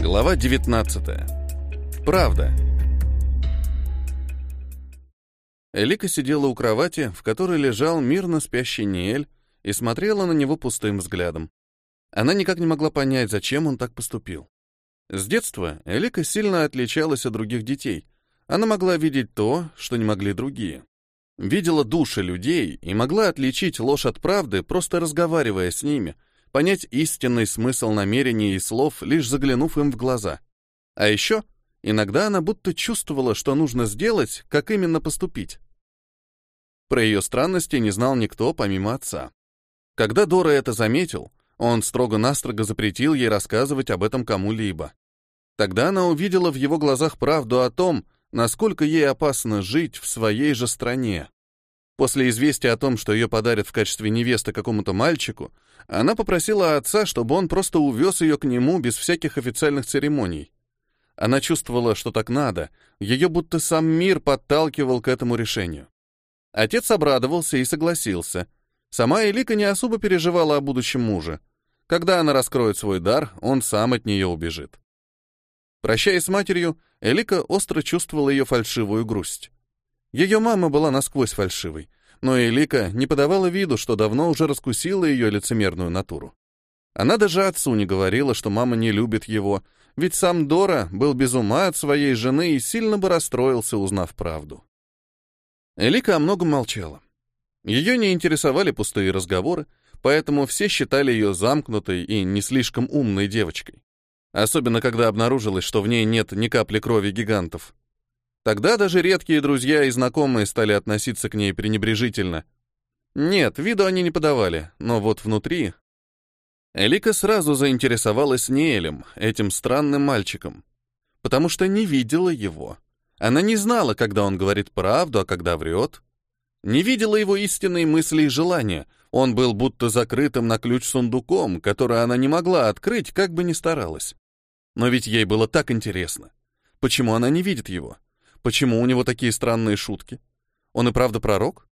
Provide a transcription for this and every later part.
Глава 19. Правда. Элика сидела у кровати, в которой лежал мирно спящий Ниэль, и смотрела на него пустым взглядом. Она никак не могла понять, зачем он так поступил. С детства Элика сильно отличалась от других детей. Она могла видеть то, что не могли другие. Видела души людей и могла отличить ложь от правды, просто разговаривая с ними — понять истинный смысл намерений и слов, лишь заглянув им в глаза. А еще иногда она будто чувствовала, что нужно сделать, как именно поступить. Про ее странности не знал никто, помимо отца. Когда Дора это заметил, он строго-настрого запретил ей рассказывать об этом кому-либо. Тогда она увидела в его глазах правду о том, насколько ей опасно жить в своей же стране. После известия о том, что ее подарят в качестве невесты какому-то мальчику, она попросила отца, чтобы он просто увез ее к нему без всяких официальных церемоний. Она чувствовала, что так надо, ее будто сам мир подталкивал к этому решению. Отец обрадовался и согласился. Сама Элика не особо переживала о будущем муже. Когда она раскроет свой дар, он сам от нее убежит. Прощаясь с матерью, Элика остро чувствовала ее фальшивую грусть. Ее мама была насквозь фальшивой, но Элика не подавала виду, что давно уже раскусила ее лицемерную натуру. Она даже отцу не говорила, что мама не любит его, ведь сам Дора был без ума от своей жены и сильно бы расстроился, узнав правду. Элика о многом молчала. Ее не интересовали пустые разговоры, поэтому все считали ее замкнутой и не слишком умной девочкой. Особенно, когда обнаружилось, что в ней нет ни капли крови гигантов. Тогда даже редкие друзья и знакомые стали относиться к ней пренебрежительно. Нет, виду они не подавали, но вот внутри... Элика сразу заинтересовалась Неэлем, этим странным мальчиком, потому что не видела его. Она не знала, когда он говорит правду, а когда врет. Не видела его истинные мысли и желания. Он был будто закрытым на ключ сундуком, который она не могла открыть, как бы ни старалась. Но ведь ей было так интересно. Почему она не видит его? Почему у него такие странные шутки? Он и правда пророк?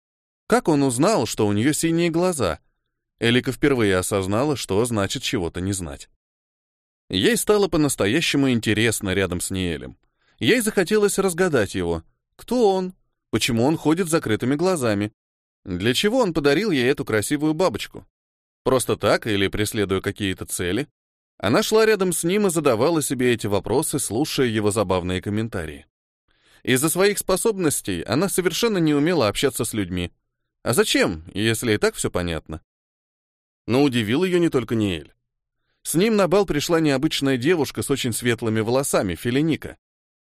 Как он узнал, что у нее синие глаза? Элика впервые осознала, что значит чего-то не знать. Ей стало по-настоящему интересно рядом с Ниэлем. Ей захотелось разгадать его. Кто он? Почему он ходит с закрытыми глазами? Для чего он подарил ей эту красивую бабочку? Просто так или преследуя какие-то цели? Она шла рядом с ним и задавала себе эти вопросы, слушая его забавные комментарии. Из-за своих способностей она совершенно не умела общаться с людьми. А зачем, если и так все понятно? Но удивил ее не только Ниэль. С ним на бал пришла необычная девушка с очень светлыми волосами, Филиника.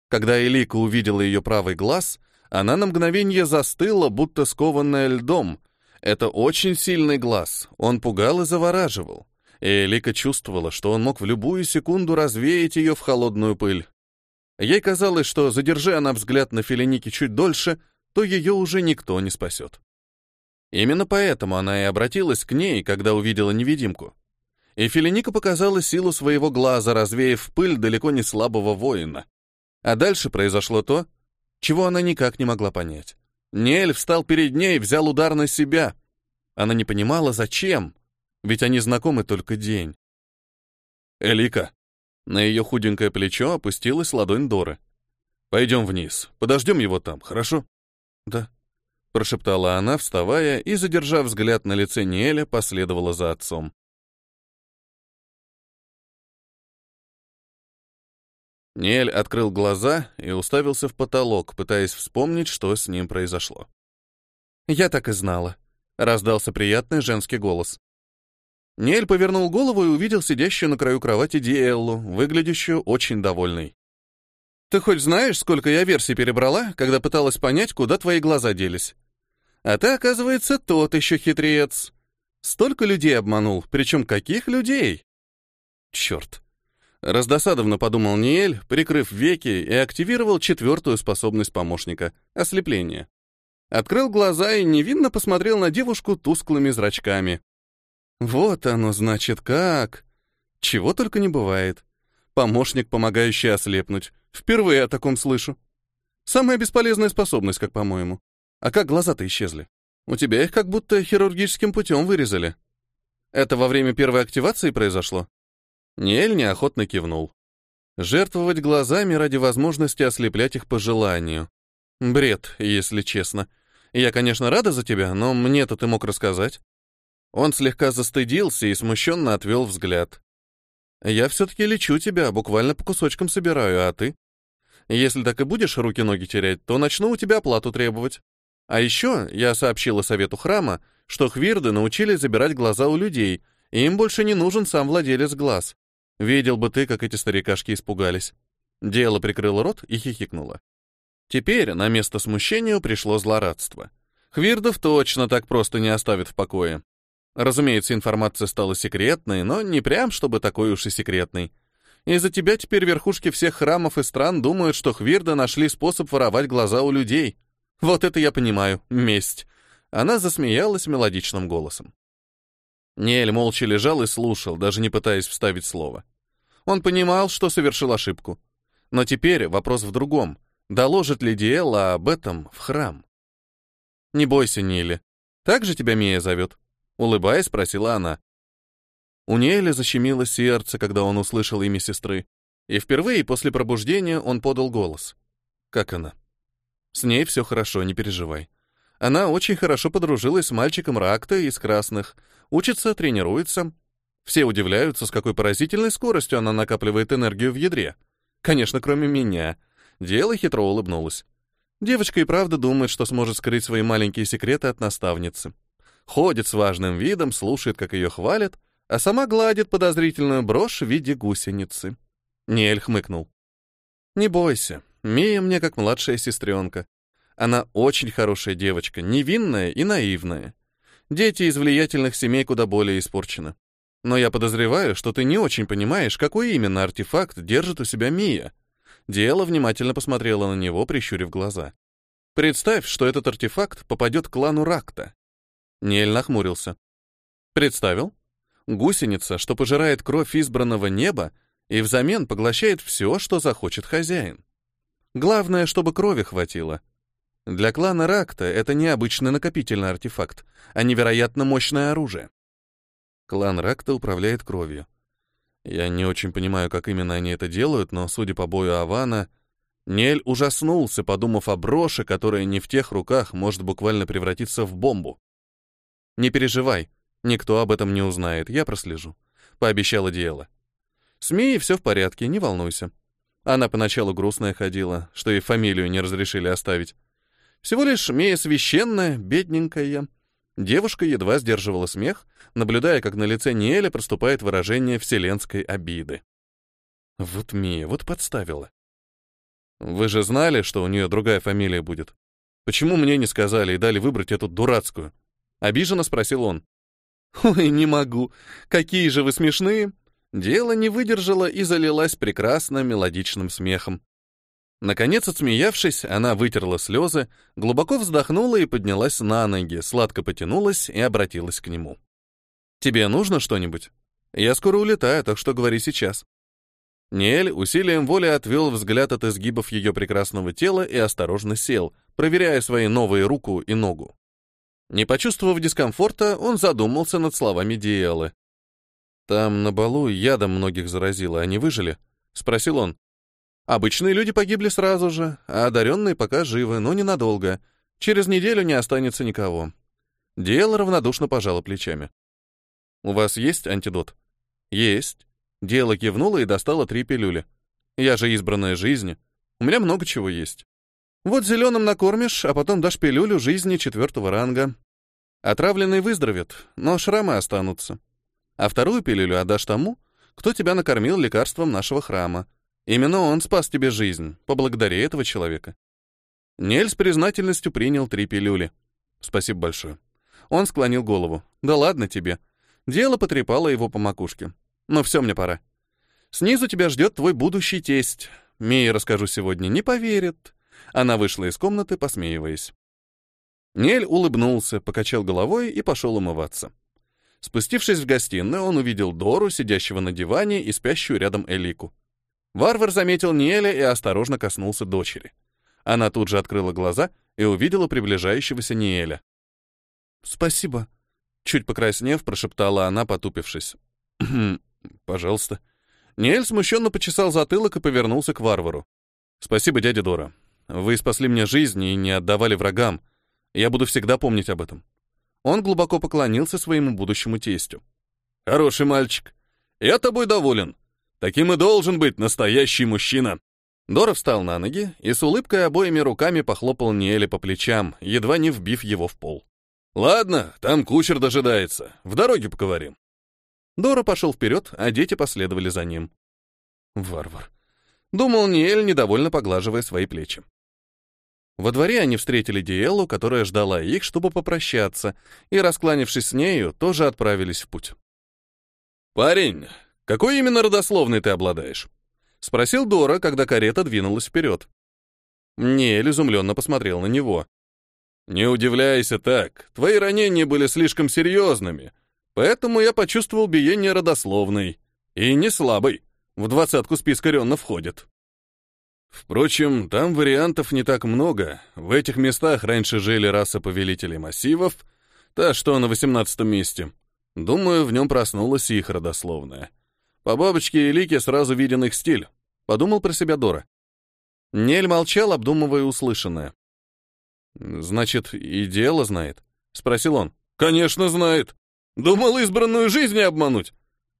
Когда Элика увидела ее правый глаз, она на мгновение застыла, будто скованная льдом. Это очень сильный глаз, он пугал и завораживал. И Элика чувствовала, что он мог в любую секунду развеять ее в холодную пыль. Ей казалось, что задержи она взгляд на Филиники чуть дольше, то ее уже никто не спасет. Именно поэтому она и обратилась к ней, когда увидела невидимку. И Филиника показала силу своего глаза, развеяв пыль далеко не слабого воина. А дальше произошло то, чего она никак не могла понять. Нель встал перед ней, взял удар на себя. Она не понимала, зачем, ведь они знакомы только день. «Элика», на ее худенькое плечо опустилась ладонь Доры. «Пойдем вниз. Подождем его там, хорошо?» «Да», — прошептала она, вставая, и, задержав взгляд на лице Ниэля, последовала за отцом. Ниэль открыл глаза и уставился в потолок, пытаясь вспомнить, что с ним произошло. «Я так и знала», — раздался приятный женский голос. Нель повернул голову и увидел сидящую на краю кровати Диэллу, выглядящую очень довольной. «Ты хоть знаешь, сколько я версий перебрала, когда пыталась понять, куда твои глаза делись? А ты, оказывается, тот еще хитрец. Столько людей обманул, причем каких людей?» «Черт!» Раздосадованно подумал Ниэль, прикрыв веки и активировал четвертую способность помощника — ослепление. Открыл глаза и невинно посмотрел на девушку тусклыми зрачками. Вот оно, значит, как. Чего только не бывает. Помощник, помогающий ослепнуть. Впервые о таком слышу. Самая бесполезная способность, как по-моему. А как глаза-то исчезли? У тебя их как будто хирургическим путем вырезали. Это во время первой активации произошло? Ниэль неохотно кивнул. Жертвовать глазами ради возможности ослеплять их по желанию. Бред, если честно. Я, конечно, рада за тебя, но мне-то ты мог рассказать. Он слегка застыдился и смущенно отвел взгляд. Я все-таки лечу тебя, буквально по кусочкам собираю, а ты? Если так и будешь руки-ноги терять, то начну у тебя оплату требовать. А еще я сообщила совету храма, что хвирды научились забирать глаза у людей, и им больше не нужен сам владелец глаз. Видел бы ты, как эти старикашки испугались. Дело прикрыло рот и хихикнула. Теперь на место смущения пришло злорадство. Хвирдов точно так просто не оставит в покое. Разумеется, информация стала секретной, но не прям, чтобы такой уж и секретной. Из-за тебя теперь верхушки всех храмов и стран думают, что Хвирды нашли способ воровать глаза у людей. Вот это я понимаю, месть. Она засмеялась мелодичным голосом. Нель молча лежал и слушал, даже не пытаясь вставить слово. Он понимал, что совершил ошибку. Но теперь вопрос в другом. Доложит ли Диэла об этом в храм? «Не бойся, Нили. Так же тебя Мия зовет?» Улыбаясь, спросила она. У Неэля защемило сердце, когда он услышал имя сестры. И впервые после пробуждения он подал голос. «Как она?» «С ней все хорошо, не переживай. Она очень хорошо подружилась с мальчиком Ракта из Красных, учится, тренируется. Все удивляются, с какой поразительной скоростью она накапливает энергию в ядре. Конечно, кроме меня. Дело хитро улыбнулась. Девочка и правда думает, что сможет скрыть свои маленькие секреты от наставницы. Ходит с важным видом, слушает, как ее хвалят, а сама гладит подозрительную брошь в виде гусеницы. Ниэль хмыкнул. «Не бойся, Мия мне как младшая сестренка. Она очень хорошая девочка, невинная и наивная. Дети из влиятельных семей куда более испорчены. Но я подозреваю, что ты не очень понимаешь, какой именно артефакт держит у себя Мия. Дело внимательно посмотрела на него, прищурив глаза. Представь, что этот артефакт попадет к клану Ракта. Нель нахмурился. Представил? Гусеница, что пожирает кровь избранного неба и взамен поглощает все, что захочет хозяин. Главное, чтобы крови хватило. Для клана Ракта это необычный накопительный артефакт, а невероятно мощное оружие. Клан Ракта управляет кровью. Я не очень понимаю, как именно они это делают, но, судя по бою Авана, Нель ужаснулся, подумав о броше, которая не в тех руках может буквально превратиться в бомбу. «Не переживай, никто об этом не узнает, я прослежу», — пообещала Диэла. «С Мией все в порядке, не волнуйся». Она поначалу грустная ходила, что и фамилию не разрешили оставить. Всего лишь Мия священная, бедненькая. Девушка едва сдерживала смех, наблюдая, как на лице Ниэля проступает выражение вселенской обиды. Вот Мия, вот подставила. Вы же знали, что у нее другая фамилия будет. Почему мне не сказали и дали выбрать эту дурацкую? Обиженно спросил он. Ой, не могу. Какие же вы смешные. Дело не выдержало и залилась прекрасно мелодичным смехом. Наконец, отсмеявшись, она вытерла слезы, глубоко вздохнула и поднялась на ноги, сладко потянулась и обратилась к нему. «Тебе нужно что-нибудь? Я скоро улетаю, так что говори сейчас». Ниэль усилием воли отвел взгляд от изгибов ее прекрасного тела и осторожно сел, проверяя свои новые руку и ногу. Не почувствовав дискомфорта, он задумался над словами Диэлы. «Там на балу ядом многих заразило, они выжили?» — спросил он. Обычные люди погибли сразу же, а одаренные пока живы, но ненадолго. Через неделю не останется никого. Дело равнодушно пожало плечами. «У вас есть антидот?» «Есть». Дело кивнула и достала три пилюли. «Я же избранная жизни. У меня много чего есть. Вот зеленым накормишь, а потом дашь пилюлю жизни четвертого ранга. Отравленный выздоровеет, но шрамы останутся. А вторую пилюлю отдашь тому, кто тебя накормил лекарством нашего храма. Именно он спас тебе жизнь, поблагодари этого человека. Нель с признательностью принял три пилюли. Спасибо большое. Он склонил голову. Да ладно тебе. Дело потрепало его по макушке. Но все, мне пора. Снизу тебя ждет твой будущий тесть. Мии расскажу сегодня, не поверит. Она вышла из комнаты, посмеиваясь. Нель улыбнулся, покачал головой и пошел умываться. Спустившись в гостиную, он увидел Дору, сидящего на диване, и спящую рядом Элику. Варвар заметил Ниэля и осторожно коснулся дочери. Она тут же открыла глаза и увидела приближающегося Ниэля. «Спасибо», — чуть покраснев, прошептала она, потупившись. «Пожалуйста». Ниэль смущенно почесал затылок и повернулся к варвару. «Спасибо, дядя Дора. Вы спасли мне жизнь и не отдавали врагам. Я буду всегда помнить об этом». Он глубоко поклонился своему будущему тестю. «Хороший мальчик. Я тобой доволен. Таким и должен быть настоящий мужчина». Дора встал на ноги и с улыбкой обоими руками похлопал Ниэля по плечам, едва не вбив его в пол. «Ладно, там кучер дожидается. В дороге поговорим». Дора пошел вперед, а дети последовали за ним. Варвар. Думал Ниэль, недовольно поглаживая свои плечи. Во дворе они встретили Диэлу, которая ждала их, чтобы попрощаться, и, раскланившись с нею, тоже отправились в путь. «Парень, какой именно родословный ты обладаешь?» — спросил Дора, когда карета двинулась вперед. Ниэль изумленно посмотрел на него. «Не удивляйся так, твои ранения были слишком серьезными, поэтому я почувствовал биение родословной. И не слабой, в двадцатку списка Ренна входит». Впрочем, там вариантов не так много. В этих местах раньше жили раса повелителей массивов, та, что на восемнадцатом месте. Думаю, в нем проснулась их родословная. По бабочке и Лике сразу виден их стиль. Подумал про себя Дора. Нель молчал, обдумывая услышанное. «Значит, и дело знает?» — спросил он. «Конечно знает. Думал избранную жизнь обмануть.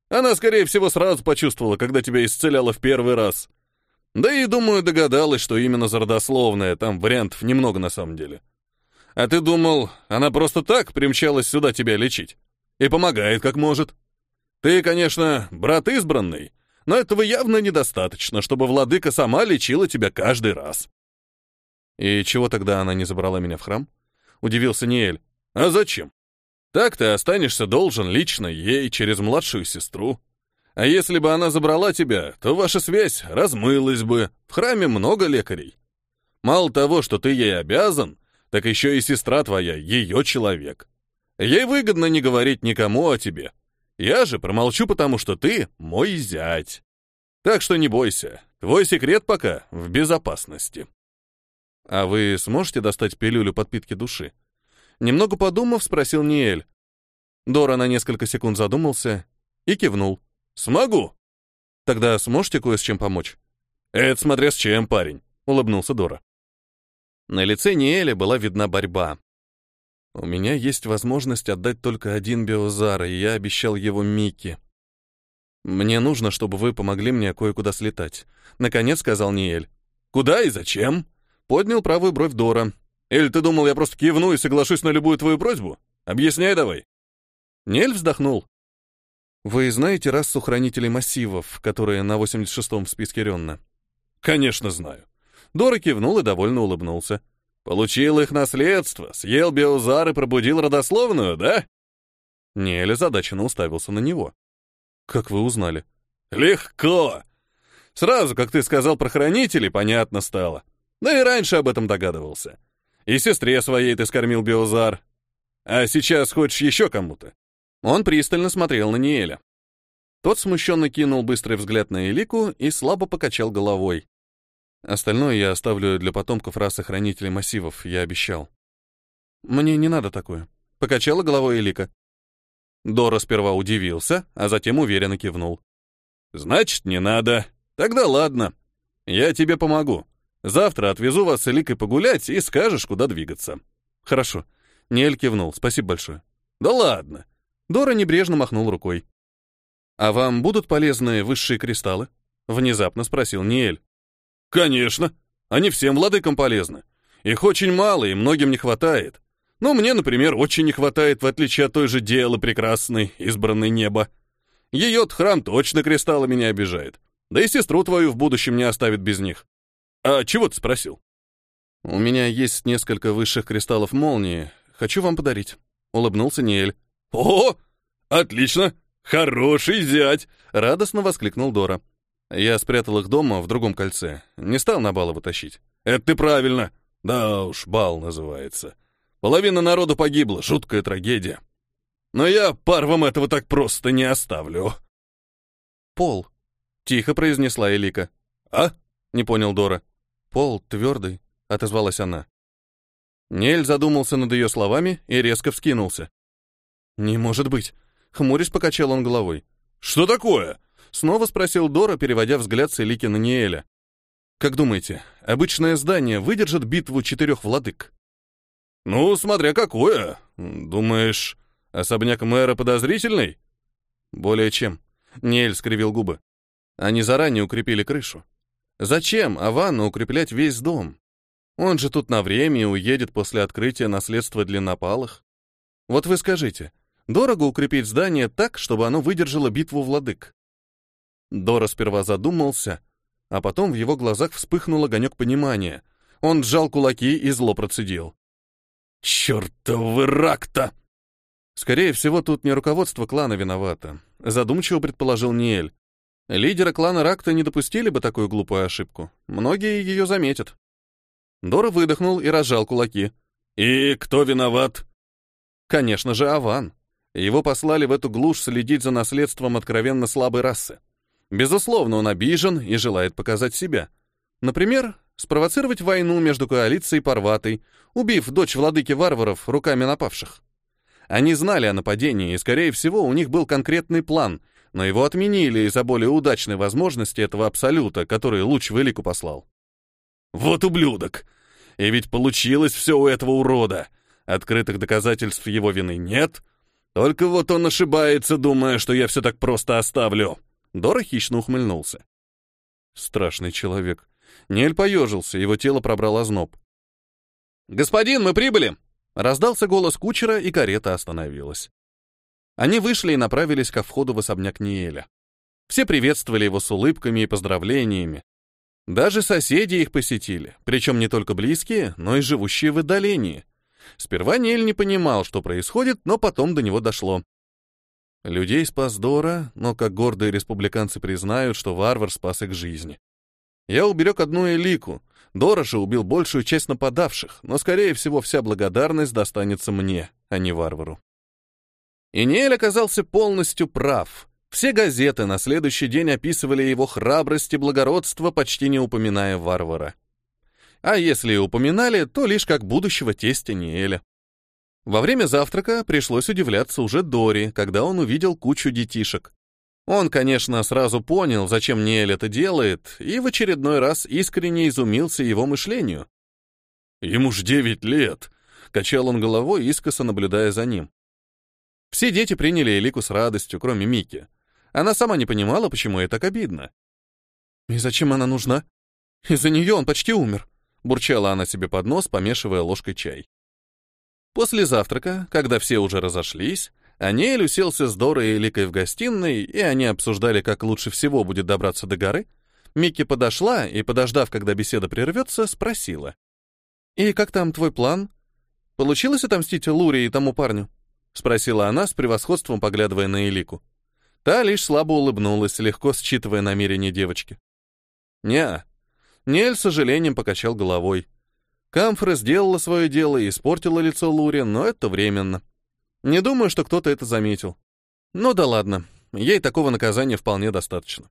Она, скорее всего, сразу почувствовала, когда тебя исцеляла в первый раз. Да и, думаю, догадалась, что именно за родословное, там вариантов немного на самом деле. А ты думал, она просто так примчалась сюда тебя лечить? И помогает, как может. Ты, конечно, брат избранный, но этого явно недостаточно, чтобы владыка сама лечила тебя каждый раз. И чего тогда она не забрала меня в храм? Удивился Ниэль. А зачем? Так ты останешься должен лично ей через младшую сестру. А если бы она забрала тебя, то ваша связь размылась бы. В храме много лекарей. Мало того, что ты ей обязан, так еще и сестра твоя, ее человек. Ей выгодно не говорить никому о тебе. Я же промолчу, потому что ты мой зять. Так что не бойся, твой секрет пока в безопасности. А вы сможете достать пилюлю подпитки души? Немного подумав, спросил Ниэль. Дора на несколько секунд задумался и кивнул. «Смогу». «Тогда сможете кое с чем помочь?» «Это смотря с чем, парень», — улыбнулся Дора. На лице Ниэля была видна борьба. «У меня есть возможность отдать только один биозар, и я обещал его Микки. Мне нужно, чтобы вы помогли мне кое-куда слетать», — наконец сказал Ниэль. «Куда и зачем?» — поднял правую бровь Дора. «Эль, ты думал, я просто кивну и соглашусь на любую твою просьбу? Объясняй давай». Ниэль вздохнул. Вы знаете расу хранителей массивов, которые на 86-м в списке Ренна? Конечно, знаю. Дора кивнул и довольно улыбнулся. Получил их наследство, съел биозар и пробудил родословную, да? Неля задаченно уставился на него. Как вы узнали? Легко. Сразу, как ты сказал про хранителей, понятно стало. Да и раньше об этом догадывался. И сестре своей ты скормил биозар. А сейчас хочешь еще кому-то? Он пристально смотрел на Ниэля. Тот смущенно кинул быстрый взгляд на Элику и слабо покачал головой. Остальное я оставлю для потомков расы хранителей массивов, я обещал. Мне не надо такое. Покачала головой Элика. Дора сперва удивился, а затем уверенно кивнул. «Значит, не надо. Тогда ладно. Я тебе помогу. Завтра отвезу вас с Эликой погулять и скажешь, куда двигаться». «Хорошо». Ниэль кивнул. «Спасибо большое». «Да ладно. Дора небрежно махнул рукой. «А вам будут полезны высшие кристаллы?» — внезапно спросил Ниэль. «Конечно. Они всем владыкам полезны. Их очень мало, и многим не хватает. Но мне, например, очень не хватает, в отличие от той же Делы прекрасной, избранной неба. Ее храм точно кристаллами не обижает. Да и сестру твою в будущем не оставит без них. А чего ты спросил?» «У меня есть несколько высших кристаллов молнии. Хочу вам подарить», — улыбнулся Ниэль. «О, отлично! Хороший зять!» — радостно воскликнул Дора. Я спрятал их дома в другом кольце. Не стал на бал вытащить. «Это ты правильно. Да уж, бал называется. Половина народу погибла, жуткая трагедия. Но я пар вам этого так просто не оставлю». «Пол», — тихо произнесла Элика. «А?» — не понял Дора. «Пол твердый», — отозвалась она. Нель задумался над ее словами и резко вскинулся. «Не может быть!» — хмурясь покачал он головой. «Что такое?» — Снова спросил Дора, переводя взгляд с Элики на Ниэля. «Как думаете, обычное здание выдержит битву четырех владык?» «Ну, смотря какое. Думаешь, особняк мэра подозрительный?» «Более чем». Ниэль скривил губы. Они заранее укрепили крышу. Зачем Авану укреплять весь дом? Он же тут на время и уедет после открытия наследства длиннопалых. Вот вы скажите, дорого укрепить здание так, чтобы оно выдержало битву владык? Дора сперва задумался, а потом в его глазах вспыхнул огонек понимания. Он сжал кулаки и зло процедил. «Чёртов рак-то!» Скорее всего, тут не руководство клана виновато, задумчиво предположил Ниэль. Лидеры клана Ракта не допустили бы такую глупую ошибку. Многие ее заметят. Дора выдохнул и разжал кулаки. «И кто виноват?» Конечно же, Аван. Его послали в эту глушь следить за наследством откровенно слабой расы. Безусловно, он обижен и желает показать себя. Например, спровоцировать войну между коалицией и Парватой, убив дочь владыки варваров руками напавших. Они знали о нападении, и, скорее всего, у них был конкретный план, но его отменили из-за более удачной возможности этого абсолюта, который луч в Элику послал. Вот ублюдок! И ведь получилось все у этого урода. Открытых доказательств его вины нет. Только вот он ошибается, думая, что я все так просто оставлю. Дора хищно ухмыльнулся. Страшный человек. Нель поежился, его тело пробрал озноб. «Господин, мы прибыли!» Раздался голос кучера, и карета остановилась. Они вышли и направились ко входу в особняк Ниэля. Все приветствовали его с улыбками и поздравлениями. Даже соседи их посетили, причем не только близкие, но и живущие в отдалении. Сперва Ниэль не понимал, что происходит, но потом до него дошло. Людей спас Дора, но как гордые республиканцы признают, что варвар спас их жизни. Я уберег одну элику, Дора же убил большую часть нападавших, но, скорее всего, вся благодарность достанется мне, а не варвару. И Ниэль оказался полностью прав. Все газеты на следующий день описывали его храбрость и благородство, почти не упоминая варвара. А если и упоминали, то лишь как будущего тестя Ниэля. Во время завтрака пришлось удивляться уже Дори, когда он увидел кучу детишек. Он, конечно, сразу понял, зачем Ниэль это делает, и в очередной раз искренне изумился его мышлению. «Ему ж девять лет!» — качал он головой, искоса наблюдая за ним. Все дети приняли Элику с радостью, кроме Мики. Она сама не понимала, почему ей так обидно. «И зачем она нужна? Из-за нее он почти умер», — бурчала она себе под нос, помешивая ложкой чай. После завтрака, когда все уже разошлись, Аниэль уселся с Дорой и Эликой в гостиной, и они обсуждали, как лучше всего будет добраться до горы, Микки подошла и, подождав, когда беседа прервется, спросила. «И как там твой план? Получилось отомстить Луре и тому парню?» — спросила она с превосходством, поглядывая на Элику. Та лишь слабо улыбнулась, легко считывая намерения девочки. «Не-а». Нель с сожалением покачал головой. Камфра сделала свое дело и испортила лицо Луре, но это временно. Не думаю, что кто-то это заметил. Ну да ладно, ей такого наказания вполне достаточно.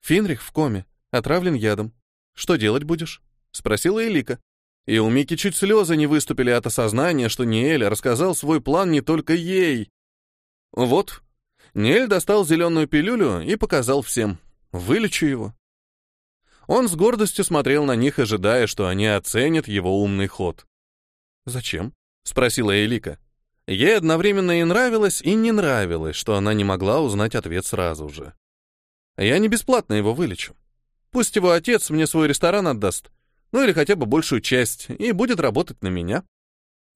Финрих в коме, отравлен ядом. Что делать будешь? Спросила Элика. И у Мики чуть слезы не выступили от осознания, что Ниэль рассказал свой план не только ей. Вот. Ниэль достал зеленую пилюлю и показал всем. Вылечу его. Он с гордостью смотрел на них, ожидая, что они оценят его умный ход. «Зачем?» — спросила Элика. Ей одновременно и нравилось, и не нравилось, что она не могла узнать ответ сразу же. «Я не бесплатно его вылечу. Пусть его отец мне свой ресторан отдаст, ну или хотя бы большую часть, и будет работать на меня.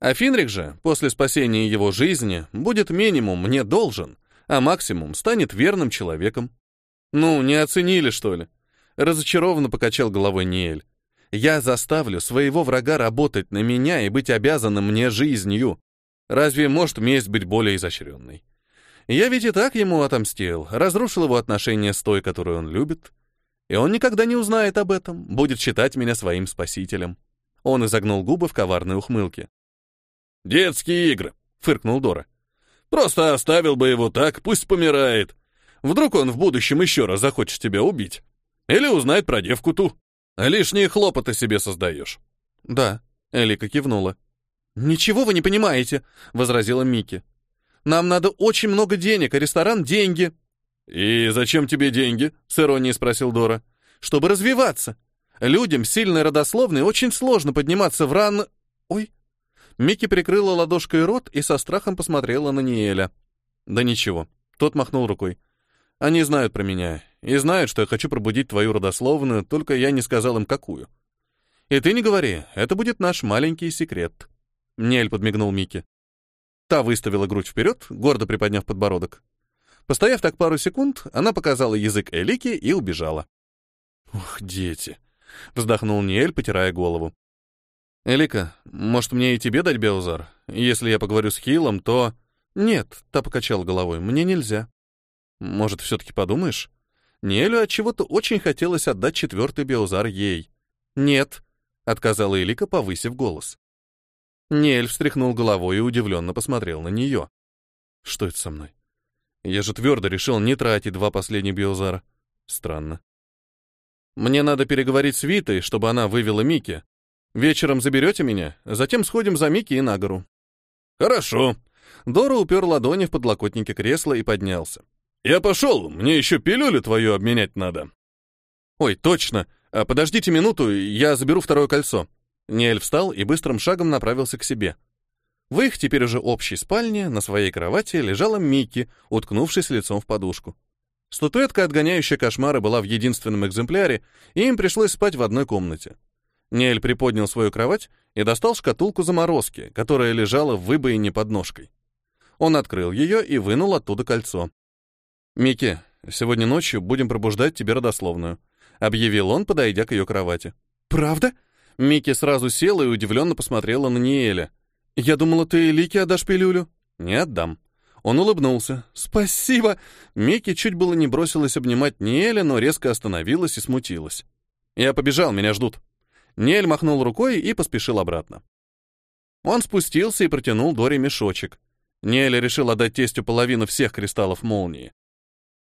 А Финрик же, после спасения его жизни, будет минимум мне должен, а максимум станет верным человеком. Ну, не оценили, что ли? Разочарованно покачал головой Ниэль. Я заставлю своего врага работать на меня и быть обязанным мне жизнью. Разве может месть быть более изощренной? Я ведь и так ему отомстил, разрушил его отношения с той, которую он любит, и он никогда не узнает об этом, будет считать меня своим спасителем. Он изогнул губы в коварной ухмылке. «Детские игры», — фыркнул Дора. «Просто оставил бы его так, пусть помирает. Вдруг он в будущем еще раз захочет тебя убить. Или узнает про девку ту. Лишние хлопоты себе создаешь». «Да», — Элика кивнула. «Ничего вы не понимаете», — возразила Микки. «Нам надо очень много денег, а ресторан — деньги». «И зачем тебе деньги?» — с иронией спросил Дора. «Чтобы развиваться. Людям сильной родословной очень сложно подниматься в ран... Ой!» Микки прикрыла ладошкой рот и со страхом посмотрела на Ниэля. «Да ничего». Тот махнул рукой. «Они знают про меня и знают, что я хочу пробудить твою родословную, только я не сказал им, какую. И ты не говори, это будет наш маленький секрет». Ниэль подмигнул Микки. Та выставила грудь вперед, гордо приподняв подбородок. Постояв так пару секунд, она показала язык Элики и убежала. «Ух, дети!» — вздохнул Ниэль, потирая голову. «Элика, может, мне и тебе дать Беузар? Если я поговорю с Хилом, то...» «Нет», — та покачала головой, — «мне нельзя». «Может, все-таки подумаешь?» Ниэлю от чего то очень хотелось отдать четвертый Беузар ей. «Нет», — отказала Элика, повысив голос. Ниэль встряхнул головой и удивленно посмотрел на нее. «Что это со мной? Я же твердо решил не тратить два последних биозара. Странно. Мне надо переговорить с Витой, чтобы она вывела Мики. Вечером заберете меня, затем сходим за Мики и на гору. Хорошо. Дора упер ладони в подлокотнике кресла и поднялся. Я пошел, мне еще пилюлю твою обменять надо. Ой, точно. А подождите минуту, я заберу второе кольцо. Ниэль встал и быстрым шагом направился к себе. В их теперь уже общей спальне на своей кровати лежала Микки, уткнувшись лицом в подушку. Статуэтка, отгоняющая кошмары, была в единственном экземпляре, и им пришлось спать в одной комнате. Нель приподнял свою кровать и достал шкатулку заморозки, которая лежала в выбоине под ножкой. Он открыл ее и вынул оттуда кольцо. «Микки, сегодня ночью будем пробуждать тебе родословную», — объявил он, подойдя к ее кровати. «Правда?» Микки сразу села и удивленно посмотрела на Ниэля. «Я думала, ты Лике отдашь пилюлю?» «Не отдам». Он улыбнулся. «Спасибо!» Микки чуть было не бросилась обнимать Ниэля, но резко остановилась и смутилась. «Я побежал, меня ждут». Ниэль махнул рукой и поспешил обратно. Он спустился и протянул Доре мешочек. Ниэль решил отдать тестю половину всех кристаллов молнии.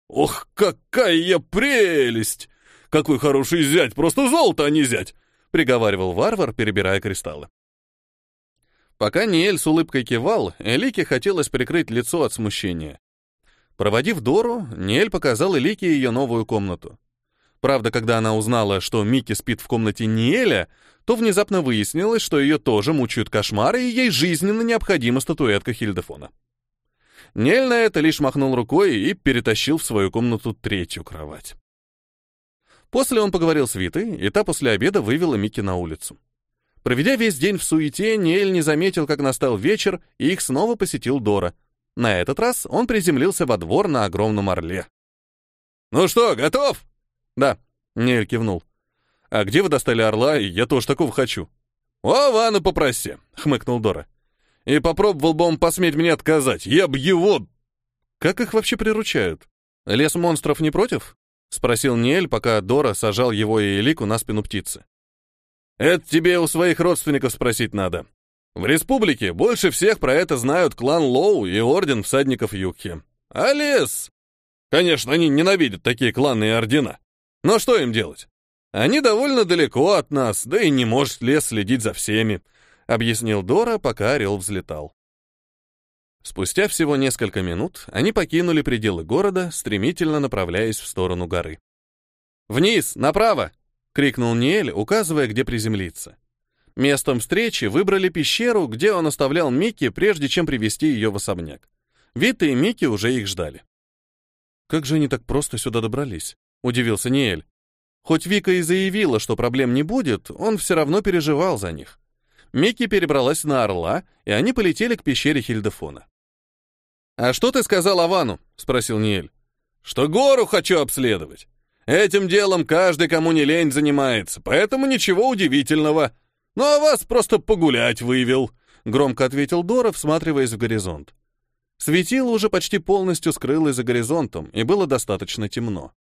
«Ох, какая прелесть! Какой хороший зять! Просто золото, а не зять!» — приговаривал варвар, перебирая кристаллы. Пока Ниэль с улыбкой кивал, Элике хотелось прикрыть лицо от смущения. Проводив Дору, Ниэль показал Элике ее новую комнату. Правда, когда она узнала, что Микки спит в комнате Ниэля, то внезапно выяснилось, что ее тоже мучают кошмары, и ей жизненно необходима статуэтка Хильдефона. Ниэль на это лишь махнул рукой и перетащил в свою комнату третью кровать. После он поговорил с Витой, и та после обеда вывела Микки на улицу. Проведя весь день в суете, Ниэль не заметил, как настал вечер, и их снова посетил Дора. На этот раз он приземлился во двор на огромном орле. «Ну что, готов?» «Да», — Ниэль кивнул. «А где вы достали орла? Я тоже такого хочу». «У Авана попроси», — хмыкнул Дора. «И попробовал бы он посметь мне отказать. Я б его...» «Как их вообще приручают? Лес монстров не против?» — спросил Ниэль, пока Дора сажал его и Элику на спину птицы. Это тебе у своих родственников спросить надо. В республике больше всех про это знают клан Лоу и орден всадников Юкхи. А лес? Конечно, они ненавидят такие кланы и ордена. Но что им делать? Они довольно далеко от нас, да и не может лес следить за всеми, объяснил Дора, пока орел взлетал. Спустя всего несколько минут они покинули пределы города, стремительно направляясь в сторону горы. «Вниз, направо!» крикнул Ниэль, указывая, где приземлиться. Местом встречи выбрали пещеру, где он оставлял Микки, прежде чем привести ее в особняк. Вита и Микки уже их ждали. «Как же они так просто сюда добрались?» — удивился Ниэль. Хоть Вика и заявила, что проблем не будет, он все равно переживал за них. Микки перебралась на Орла, и они полетели к пещере Хильдефона. «А что ты сказал Авану?» — спросил Ниэль. «Что гору хочу обследовать. Этим делом каждый, кому не лень, занимается, поэтому ничего удивительного. Ну а вас просто погулять вывел», — громко ответил Дора, всматриваясь в горизонт. Светило уже почти полностью скрылось за горизонтом, и было достаточно темно.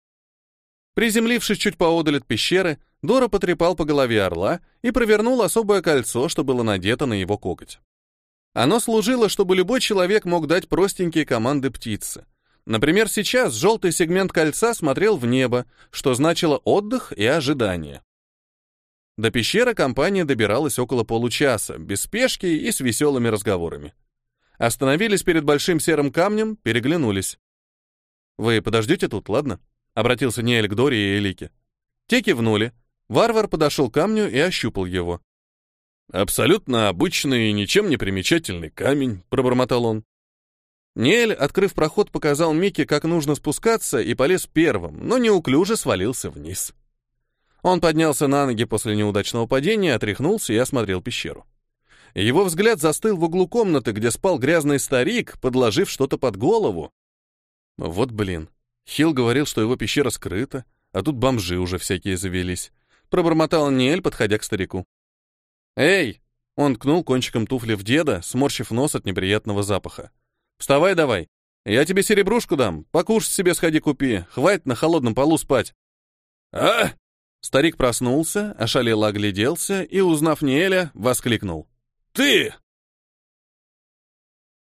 Приземлившись чуть поодаль от пещеры, Дора потрепал по голове орла и провернул особое кольцо, что было надето на его коготь. Оно служило, чтобы любой человек мог дать простенькие команды птице. Например, сейчас желтый сегмент кольца смотрел в небо, что значило отдых и ожидание. До пещеры компания добиралась около получаса, без спешки и с веселыми разговорами. Остановились перед большим серым камнем, переглянулись. «Вы подождите тут, ладно?» — обратился Ниэль к Дори и Элике. Те кивнули. Варвар подошел к камню и ощупал его. «Абсолютно обычный, ничем не примечательный камень», — пробормотал он. Ниэль, открыв проход, показал Микки, как нужно спускаться, и полез первым, но неуклюже свалился вниз. Он поднялся на ноги после неудачного падения, отряхнулся и осмотрел пещеру. Его взгляд застыл в углу комнаты, где спал грязный старик, подложив что-то под голову. Вот блин. Хил говорил, что его пещера скрыта, а тут бомжи уже всякие завелись. Пробормотал Ниэль, подходя к старику. «Эй!» Он ткнул кончиком туфли в деда, сморщив нос от неприятного запаха. «Вставай давай! Я тебе серебрушку дам, покушать себе сходи купи, хватит на холодном полу спать!» «А!» Старик проснулся, ошалело огляделся и, узнав Ниэля, воскликнул. «Ты!»